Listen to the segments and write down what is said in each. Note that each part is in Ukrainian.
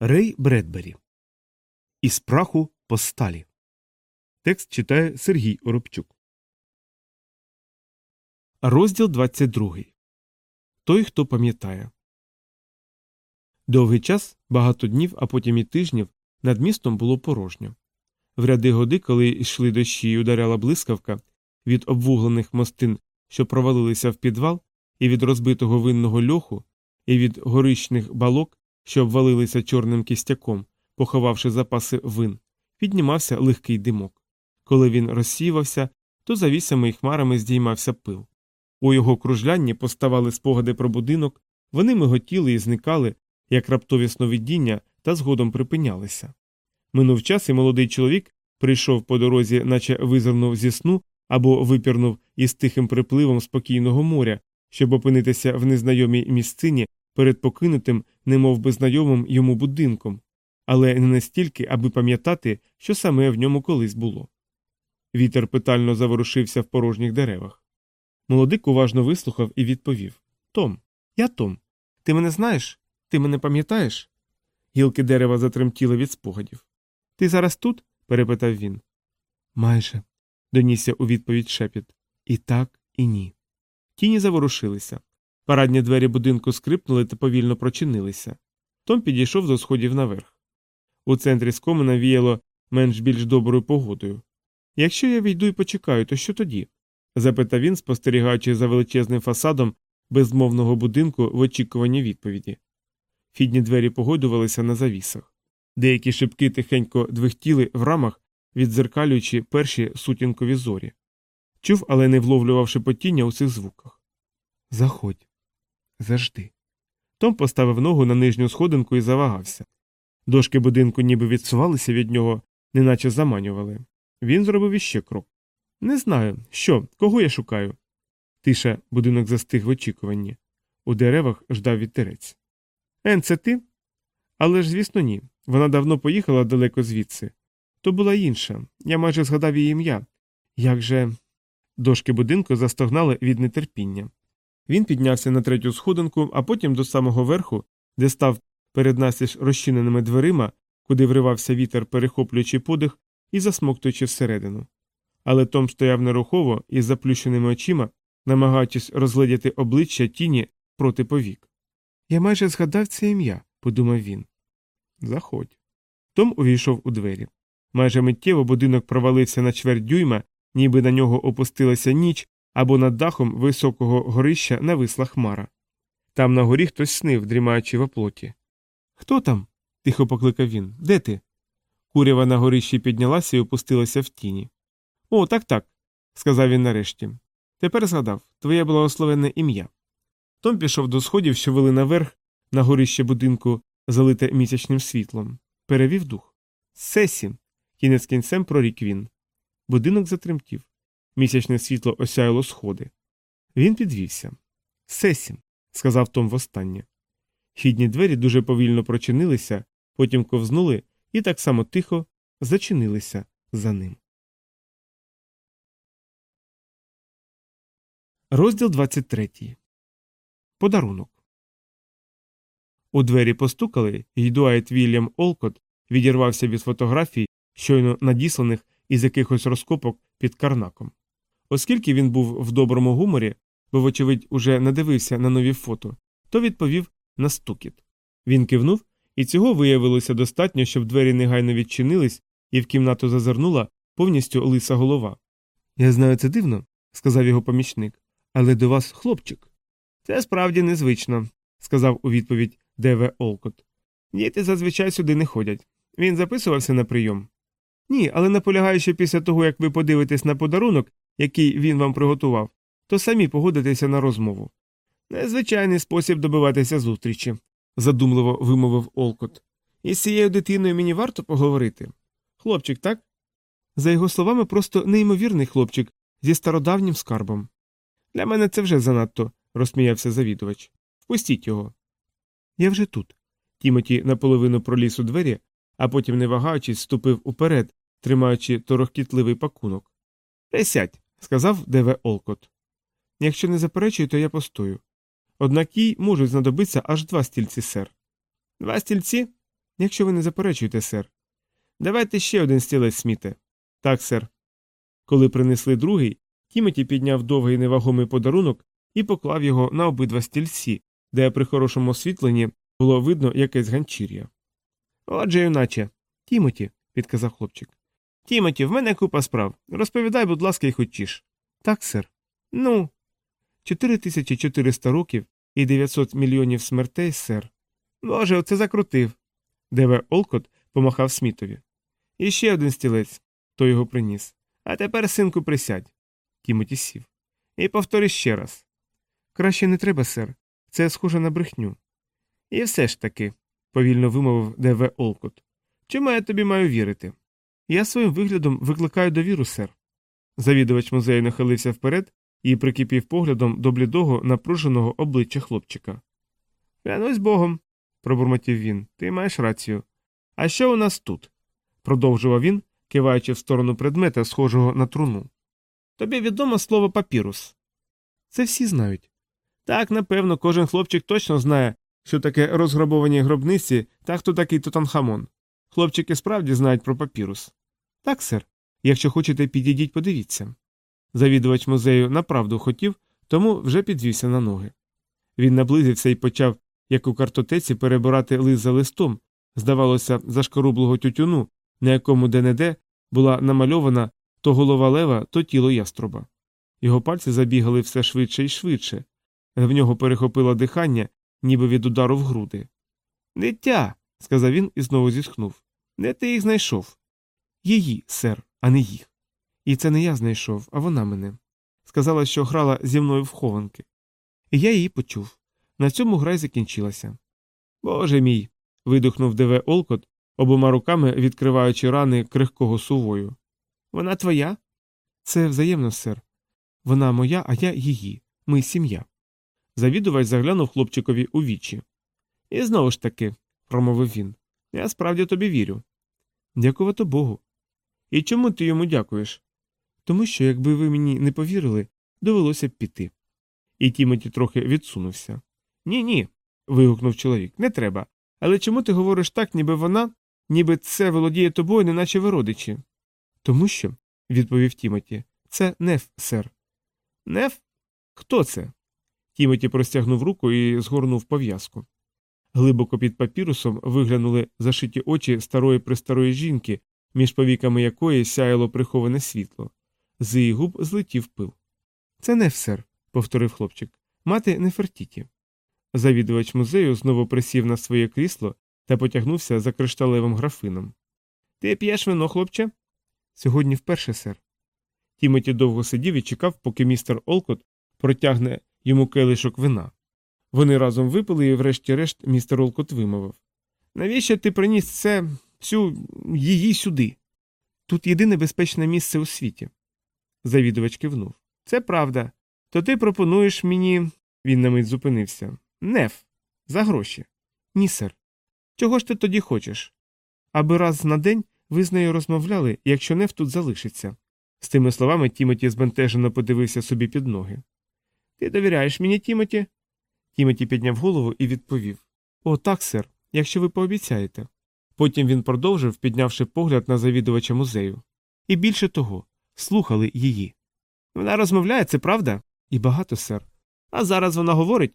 Рей Бредбері. Із праху по сталі. Текст читає Сергій Оробчук. Розділ 22. Той, хто пам'ятає. Довгий час, багато днів, а потім і тижнів, над містом було порожньо. В ряди годи, коли йшли дощі і ударяла блискавка, від обвуглених мостин, що провалилися в підвал, і від розбитого винного льоху, і від горищних балок, що обвалилися чорним кістяком, поховавши запаси вин, піднімався легкий димок. Коли він розсіювався, то за вісами і хмарами здіймався пил. У його кружлянні поставали спогади про будинок, вони миготіли і зникали, як раптові сновидіння, та згодом припинялися. Минув час, і молодий чоловік прийшов по дорозі, наче визирнув зі сну або випірнув із тихим припливом спокійного моря, щоб опинитися в незнайомій місцині перед покинутим, немов би знайомим йому будинком, але не настільки, аби пам'ятати, що саме в ньому колись було. Вітер питально заворушився в порожніх деревах. Молодик уважно вислухав і відповів Том, я Том. Ти мене знаєш? Ти мене пам'ятаєш? Гілки дерева затремтіли від спогадів. Ти зараз тут? перепитав він. Майже, донісся у відповідь шепіт. І так, і ні. Тіні заворушилися. Парадні двері будинку скрипнули та повільно прочинилися. Том підійшов до сходів наверх. У центрі скомина віяло менш більш доброю погодою. Якщо я війду і почекаю, то що тоді? запитав він, спостерігаючи за величезним фасадом безмовного будинку в очікуванні відповіді. Фідні двері погодувалися на завісах. Деякі шибки тихенько двихтіли в рамах, віддзеркалюючи перші сутінкові зорі. Чув, але не вловлював шепотіння у цих звуках. Заходь. Завжди. Том поставив ногу на нижню сходинку і завагався. Дошки будинку ніби відсувалися від нього, неначе заманювали. Він зробив іще крок. Не знаю, що, кого я шукаю. Тиша будинок застиг в очікуванні. У деревах ждав вітерець. Ен, це ти? Але ж, звісно, ні. Вона давно поїхала далеко звідси. То була інша. Я майже згадав її ім'я. Як же. Дошки будинку застогнали від нетерпіння. Він піднявся на третю сходинку, а потім до самого верху, де став перед настіж розчиненими дверима, куди вривався вітер, перехоплюючи подих і засмоктуючи всередину. Але Том стояв нерухово із заплющеними очима, намагаючись розглядіти обличчя тіні проти повік. Я майже згадав це ім'я, подумав він. Заходь. Том увійшов у двері. Майже миттєво будинок провалився на чверть дюйма, ніби на нього опустилася ніч, або над дахом високого горища нависла хмара. Там на горі хтось снив, дрімаючи в оплоті. Хто там? тихо покликав він. Де ти? Курява на горищі піднялася і опустилася в тіні. О, так так, сказав він нарешті. Тепер згадав твоє благословенне ім'я. Том пішов до сходів, що вели наверх, на горище будинку, залите місячним світлом. Перевів дух. Сесі. Кінець кінцем прорік він. Будинок затремтів. Місячне світло осяяло сходи. Він підвівся. Сесі, сказав Том востаннє. Хідні двері дуже повільно прочинилися, потім ковзнули і так само тихо зачинилися за ним. Розділ 23. Подарунок. У двері постукали, і Дуайт Вільям Олкот відірвався від фотографій, щойно надісланих із якихось розкопок під Карнаком. Оскільки він був в доброму гуморі, бо, вочевидь, уже надивився на нові фото, то відповів на стукіт. Він кивнув, і цього виявилося достатньо, щоб двері негайно відчинились, і в кімнату зазирнула повністю лиса голова. Я знаю, це дивно, сказав його помічник, але до вас хлопчик. Це справді незвично, сказав у відповідь Деве Олкот. Діти зазвичай сюди не ходять. Він записувався на прийом. Ні, але наполягаю, що після того, як ви подивитесь на подарунок, який він вам приготував, то самі погодитеся на розмову. Незвичайний спосіб добиватися зустрічі, задумливо вимовив Олкот. Із цією дитиною мені варто поговорити. Хлопчик, так? За його словами, просто неймовірний хлопчик зі стародавнім скарбом. Для мене це вже занадто, розсміявся завідувач. Впустіть його. Я вже тут. Тімоті наполовину проліз у двері, а потім, не вагаючись, ступив уперед, тримаючи торохкітливий пакунок. Присядь, сказав Деве Олкот. Якщо не заперечую, то я постою. Однак їй можуть знадобитися аж два стільці, сер. Два стільці? Якщо ви не заперечуєте, сер. Давайте ще один стілець сміте. Так, сер. Коли принесли другий, Тімоті підняв довгий невагомий подарунок і поклав його на обидва стільці, де при хорошому освітленні було видно якесь ганчір'я. Отже, юначе. Тімоті, підказав хлопчик. Тімоті, в мене купа справ. Розповідай, будь ласка, і хочеш. Так, сер. Ну. 4400 років і 900 мільйонів смертей, сер. Боже, оце закрутив. Деве Олкот помахав Смітові. І ще один стілець. Той його приніс. А тепер, синку, присядь. Тімоті сів. І повтори ще раз. Краще не треба, сер. Це схоже на брехню. І все ж таки, повільно вимовив Деве Олкот. Чому я тобі маю вірити? Я своїм виглядом викликаю довіру, сер. Завідувач музею нахилився вперед і прикипів поглядом до блідого, напруженого обличчя хлопчика. Клянусь богом, пробурмотів він, ти маєш рацію. А що у нас тут? продовжував він, киваючи в сторону предмета, схожого на труну. Тобі відомо слово папірус. Це всі знають. Так, напевно, кожен хлопчик точно знає, що таке розграбовані гробниці та хто такий Тутанхамон. Хлопчики справді знають про папірус. Так, сер. Якщо хочете, підійдіть, подивіться. Завідувач музею направду хотів, тому вже підвівся на ноги. Він наблизився і почав, як у картотеці, перебирати лист за листом, здавалося, зашкорублого тютюну, на якому де-не-де була намальована то голова лева, то тіло яструба. Його пальці забігали все швидше і швидше, в нього перехопило дихання, ніби від удару в груди. Дитя, сказав він і знову зітхнув. Де ти їх знайшов? Її, сер, а не їх. І це не я знайшов, а вона мене. Сказала, що грала зі мною в хованки. І я її почув. На цьому гра й закінчилася. Боже мій. видухнув Деве Олкот, обома руками відкриваючи рани крихкого сувою. Вона твоя? Це взаємно, сер. Вона моя, а я її. Ми сім'я. Завідувач заглянув хлопчикові у вічі. І знову ж таки, промовив він, я справді тобі вірю. Дякувати Богу. І чому ти йому дякуєш? Тому що, якби ви мені не повірили, довелося б піти. І Тімоті трохи відсунувся. Ні, ні. вигукнув чоловік, не треба. Але чому ти говориш так, ніби вона, ніби це володіє тобою, неначе ви родичі? Тому що, відповів Тімоті, це неф, сер. Неф? Хто це? Тімоті простягнув руку і згорнув пов'язку. Глибоко під папірусом виглянули зашиті очі старої престарої жінки, між повіками якої сяяло приховане світло. З її губ злетів пил. Це не сер, повторив хлопчик. Мати Нефертіті. Завідувач музею знову присів на своє крісло та потягнувся за кришталевим графином. Ти п'єш вино, хлопче? Сьогодні вперше, сер. Тімоті довго сидів і чекав, поки містер Олкот протягне йому келишок вина. Вони разом випили і, врешті-решт, містер Олкот вимовив Навіщо ти приніс це, цю її сюди? Тут єдине безпечне місце у світі. Завідувач кивнув. Це правда. То ти пропонуєш мені. Він на мить зупинився. Неф. За гроші. Ні, сер. Чого ж ти тоді хочеш? Аби раз на день ви з нею розмовляли, якщо неф тут залишиться. З тими словами Тімоті збентежено подивився собі під ноги. Ти довіряєш мені, Тімоті? Тімоті підняв голову і відповів О, так, сер, якщо ви пообіцяєте. Потім він продовжив, піднявши погляд на завідувача музею. І більше того, слухали її. Вона розмовляє, це правда? І багато, сер. А зараз вона говорить.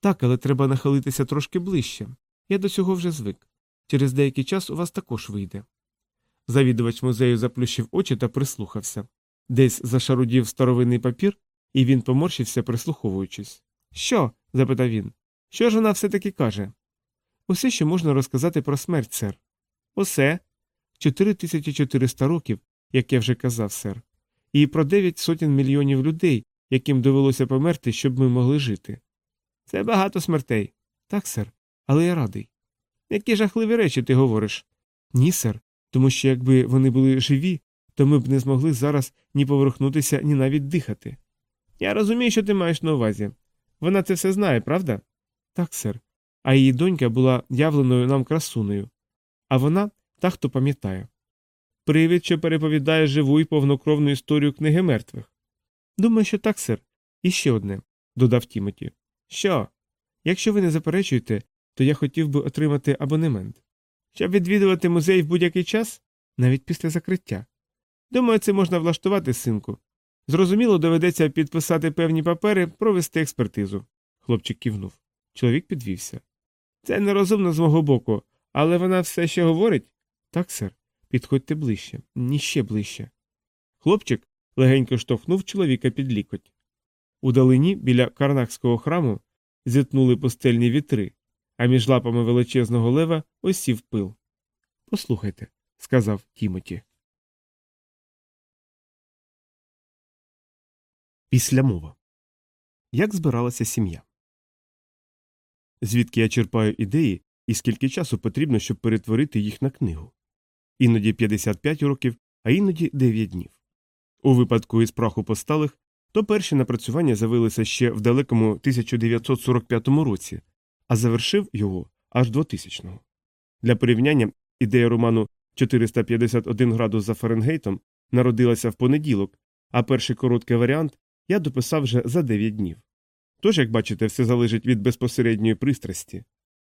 Так, але треба нахилитися трошки ближче. Я до цього вже звик. Через деякий час у вас також вийде. Завідувач музею заплющив очі та прислухався. Десь зашарудів старовинний папір, і він поморщився, прислуховуючись. Що? запитав він. Що ж вона все таки каже? Усе, що можна розказати про смерть, сер. Усе. 4400 років, як я вже казав, сер. І про дев'ять сотень мільйонів людей, яким довелося померти, щоб ми могли жити. Це багато смертей. Так, сер, але я радий. Які жахливі речі ти говориш? Ні, сер, тому що якби вони були живі, то ми б не змогли зараз ні поворухнутися, ні навіть дихати. Я розумію, що ти маєш на увазі. Вона це все знає, правда? Так, сер. А її донька була явленою нам красунею. А вона та, хто пам'ятає. Привід, що переповідає живу і повнокровну історію книги мертвих. Думаю, що так, сер. І ще одне, додав Тімоті. Що? Якщо ви не заперечуєте, то я хотів би отримати абонемент. Щоб відвідувати музей в будь-який час, навіть після закриття. Думаю, це можна влаштувати, синку. Зрозуміло, доведеться підписати певні папери, провести експертизу. Хлопчик кивнув. Чоловік підвівся. Це нерозумно з мого боку, але вона все ще говорить? Так, сер. Підходьте ближче, ні ще ближче. Хлопчик легенько штовхнув чоловіка під лікоть. Удалині біля карнакського храму зітнули пустельні вітри, а між лапами величезного лева осів пил. Послухайте, сказав Тімоті. Післямова. Як збиралася сім'я? Звідки я черпаю ідеї і скільки часу потрібно, щоб перетворити їх на книгу? Іноді 55 років, а іноді 9 днів. У випадку із праху посталих, то перші напрацювання з'явилися ще в далекому 1945 році, а завершив його аж 2000-го. Для порівняння ідея роману 451 градус за Фаренгейтом народилася в понеділок, а перший короткий варіант я дописав вже за 9 днів. Тож, як бачите, все залежить від безпосередньої пристрасті.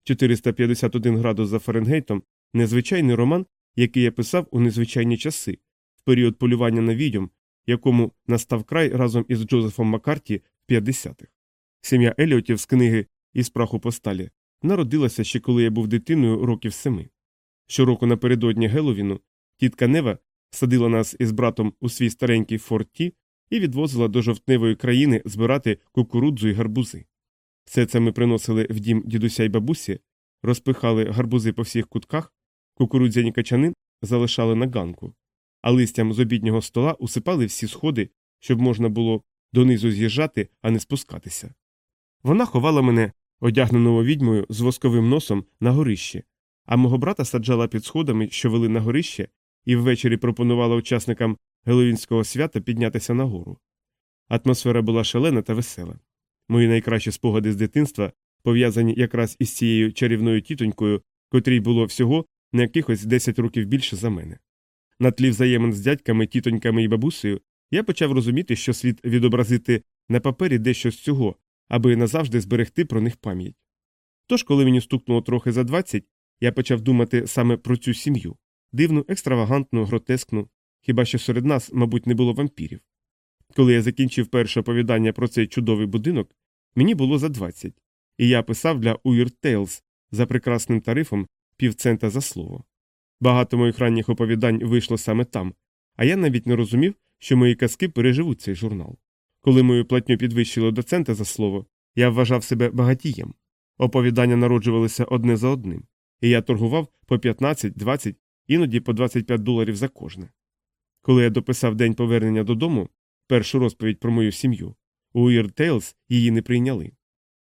451 градус за Фаренгейтом незвичайний роман, який я писав у незвичайні часи, в період полювання на відьом, якому настав край разом із Джозефом Маккарті в 50-х. Сім'я Еліотів з книги Із праху посталі народилася ще коли я був дитиною років семи. Щороку напередодні Геловіну тітка Нева садила нас із братом у свій старенький форті і відвозила до жовтневої країни збирати кукурудзу і гарбузи. Все це ми приносили в дім дідуся й бабусі, розпихали гарбузи по всіх кутках, кукурудзяні качани залишали на ганку, а листям з обіднього стола усипали всі сходи, щоб можна було донизу з'їжджати, а не спускатися. Вона ховала мене, одягненого відьмою з восковим носом, на горище, а мого брата саджала під сходами, що вели на горище, і ввечері пропонувала учасникам Геловінського свята піднятися нагору. Атмосфера була шалена та весела. Мої найкращі спогади з дитинства пов'язані якраз із цією чарівною тітонькою, котрій було всього на якихось 10 років більше за мене. На тлі взаємин з дядьками, тітоньками і бабусею я почав розуміти, що слід відобразити на папері дещо з цього, аби назавжди зберегти про них пам'ять. Тож, коли мені стукнуло трохи за 20, я почав думати саме про цю сім'ю дивну, екстравагантну, гротескну, хіба що серед нас, мабуть, не було вампірів. Коли я закінчив перше оповідання про цей чудовий будинок, мені було за 20, і я писав для Уір Tales за прекрасним тарифом півцента за слово. Багато моїх ранніх оповідань вийшло саме там, а я навіть не розумів, що мої казки переживуть цей журнал. Коли мою платню підвищили до цента за слово, я вважав себе багатієм. Оповідання народжувалися одне за одним, і я торгував по 15, 20, іноді по 25 доларів за кожне. Коли я дописав день повернення додому, першу розповідь про мою сім'ю, у Tales її не прийняли.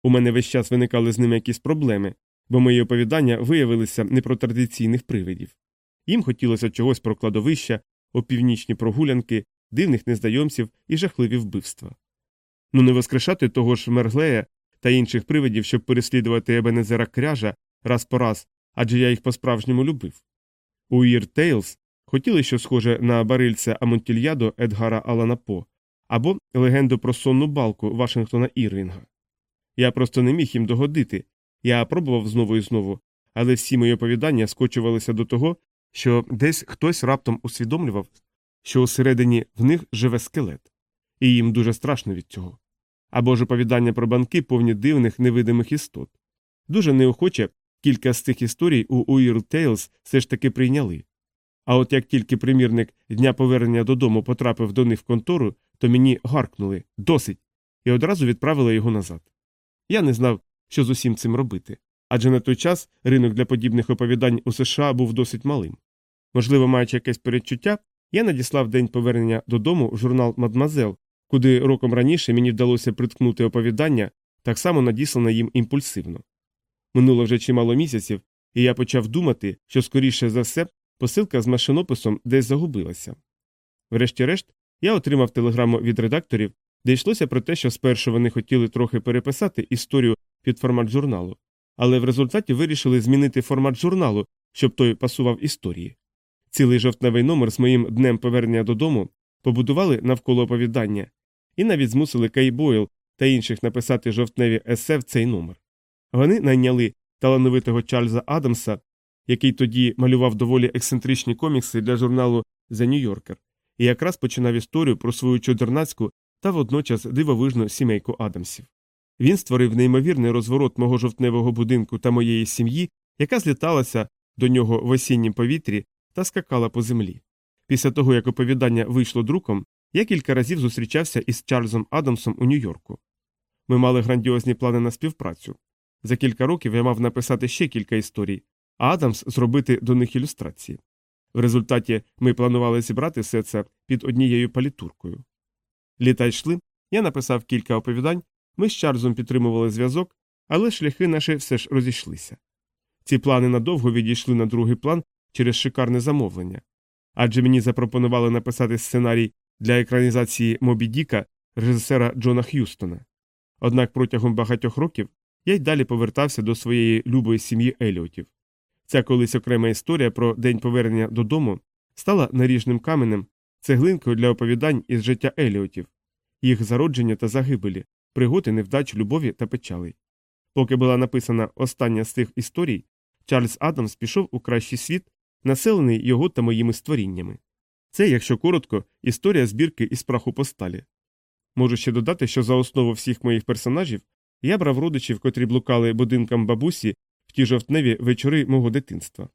У мене весь час виникали з ними якісь проблеми, бо мої оповідання виявилися не про традиційних привидів. Їм хотілося чогось про кладовища, опівнічні прогулянки, дивних незнайомців і жахливі вбивства. Ну не воскрешати того ж Мерглея та інших привидів, щоб переслідувати Ебенезера кряжа раз по раз, адже я їх по справжньому любив. У Tales хотіли що схоже на барильце Амонтільядо Едгара Алана По або легенду про сонну балку Вашингтона Ірвінга. Я просто не міг їм догодити, я пробував знову і знову, але всі мої оповідання скочувалися до того, що десь хтось раптом усвідомлював, що усередині в них живе скелет, і їм дуже страшно від цього. Або ж оповідання про банки повні дивних невидимих істот. Дуже неохоче кілька з цих історій у Weird Tales все ж таки прийняли. А от як тільки примірник дня повернення додому потрапив до них в контору, то мені гаркнули досить, і одразу відправили його назад. Я не знав, що з усім цим робити, адже на той час ринок для подібних оповідань у США був досить малим. Можливо, маючи якесь передчуття, я надіслав день повернення додому в журнал Мадмазел, куди роком раніше мені вдалося приткнути оповідання, так само надіслане їм імпульсивно. Минуло вже чимало місяців, і я почав думати, що, скоріше за все, посилка з машинописом десь загубилася. Врешті-решт, я отримав телеграму від редакторів, де йшлося про те, що спершу вони хотіли трохи переписати історію під формат журналу, але в результаті вирішили змінити формат журналу, щоб той пасував історії. Цілий жовтневий номер з моїм днем повернення додому побудували навколо оповідання і навіть змусили Кей Бойл та інших написати жовтневі есе в цей номер. Вони найняли талановитого Чарльза Адамса, який тоді малював доволі ексцентричні комікси для журналу The New Yorker, і якраз починав історію про свою чудернацьку та водночас дивовижну сімейку Адамсів. Він створив неймовірний розворот мого жовтневого будинку та моєї сім'ї, яка зліталася до нього в осіннім повітрі та скакала по землі. Після того, як оповідання вийшло друком, я кілька разів зустрічався із Чарльзом Адамсом у Нью-Йорку. Ми мали грандіозні плани на співпрацю. За кілька років я мав написати ще кілька історій, а Адамс зробити до них ілюстрації. В результаті ми планували зібрати все це під однією палітуркою. Літа йшли, я написав кілька оповідань, ми з Чарльзом підтримували зв'язок, але шляхи наші все ж розійшлися. Ці плани надовго відійшли на другий план через шикарне замовлення. Адже мені запропонували написати сценарій для екранізації Мобі Діка режисера Джона Х'юстона. Однак протягом багатьох років я й далі повертався до своєї любої сім'ї Еліотів. Ця колись окрема історія про день повернення додому стала наріжним каменем, цеглинкою для оповідань із життя Еліотів, їх зародження та загибелі, пригоди невдач, любові та печалей. Поки була написана остання з цих історій, Чарльз Адамс пішов у кращий світ, населений його та моїми створіннями. Це, якщо коротко, історія збірки із праху посталі. Можу ще додати, що за основу всіх моїх персонажів я брав родичів, котрі блукали будинкам бабусі ті жовтневі вечори мого дитинства.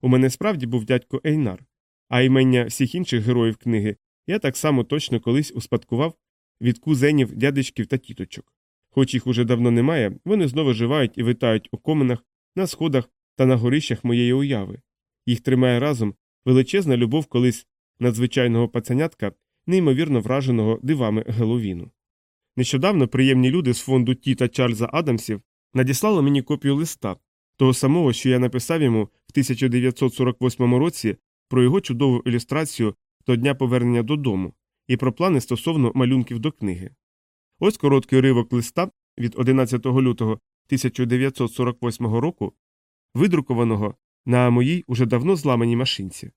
У мене справді був дядько Ейнар, а імення всіх інших героїв книги я так само точно колись успадкував від кузенів, дядечків та тіточок. Хоч їх уже давно немає, вони знову живають і витають у коменах, на сходах та на горищах моєї уяви. Їх тримає разом величезна любов колись надзвичайного пацанятка, неймовірно враженого дивами Геловіну. Нещодавно приємні люди з фонду Тіта Чарльза Адамсів надіслали мені копію листа, того самого, що я написав йому в 1948 році про його чудову ілюстрацію до дня повернення додому і про плани стосовно малюнків до книги. Ось короткий ривок листа від 11 лютого 1948 року, видрукованого на моїй уже давно зламаній машинці.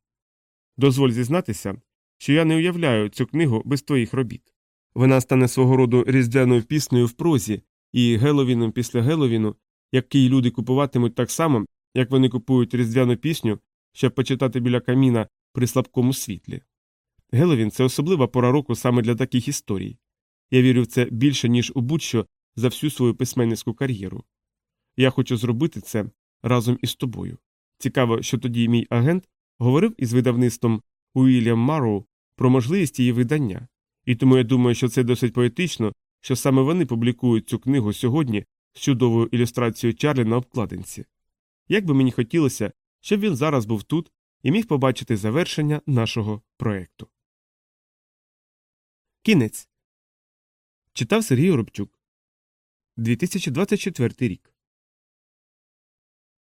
Дозволь зізнатися, що я не уявляю цю книгу без твоїх робіт. Вона стане свого роду різдвяною піснею в прозі і Геловіном після Геловіну, який люди купуватимуть так само, як вони купують різдвяну пісню, щоб почитати біля каміна при слабкому світлі. Геловін це особлива пора року саме для таких історій. Я вірю в це більше, ніж у будь-що за всю свою письменницьку кар'єру. Я хочу зробити це разом із тобою. Цікаво, що тоді мій агент говорив із видавництвом Уільям Марроу про можливість її видання, і тому я думаю, що це досить поетично, що саме вони публікують цю книгу сьогодні з чудовою ілюстрацією Чарлі на обкладинці. Як би мені хотілося, щоб він зараз був тут і міг побачити завершення нашого проекту. Кінець читав Сергій Оробчук 2024 рік.